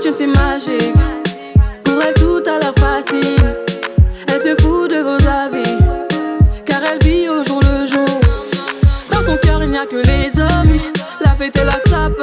tu me fais magique. Pour elle, tout à la facile. Elle se fout de vos avis, car elle vit au jour le jour. Dans son cœur, il n'y a que les hommes. La fête et la sape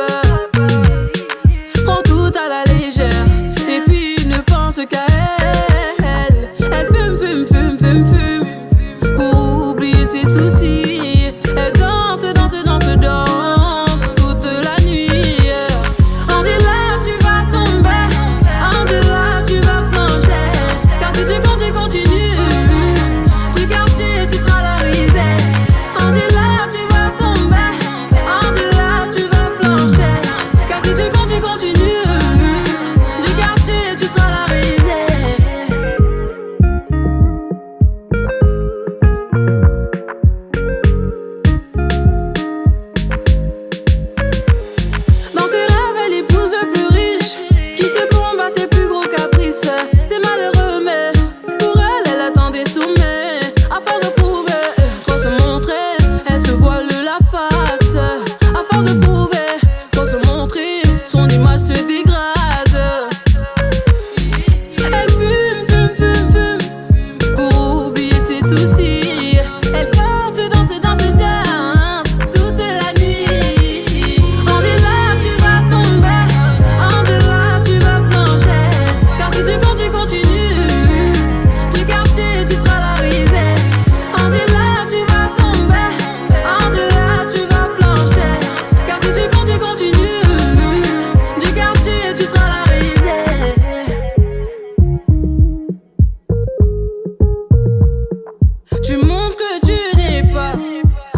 Tu montres que tu n'es pas.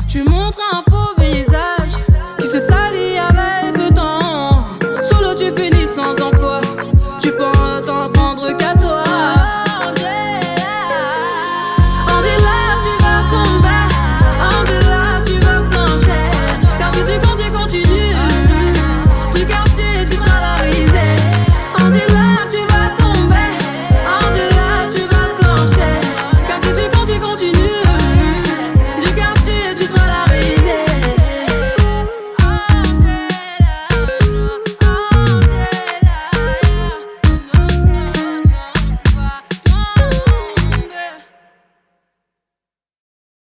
Tu montres un faux visage qui se salit avec le temps. Solo, tu finis sans emploi. Tu penses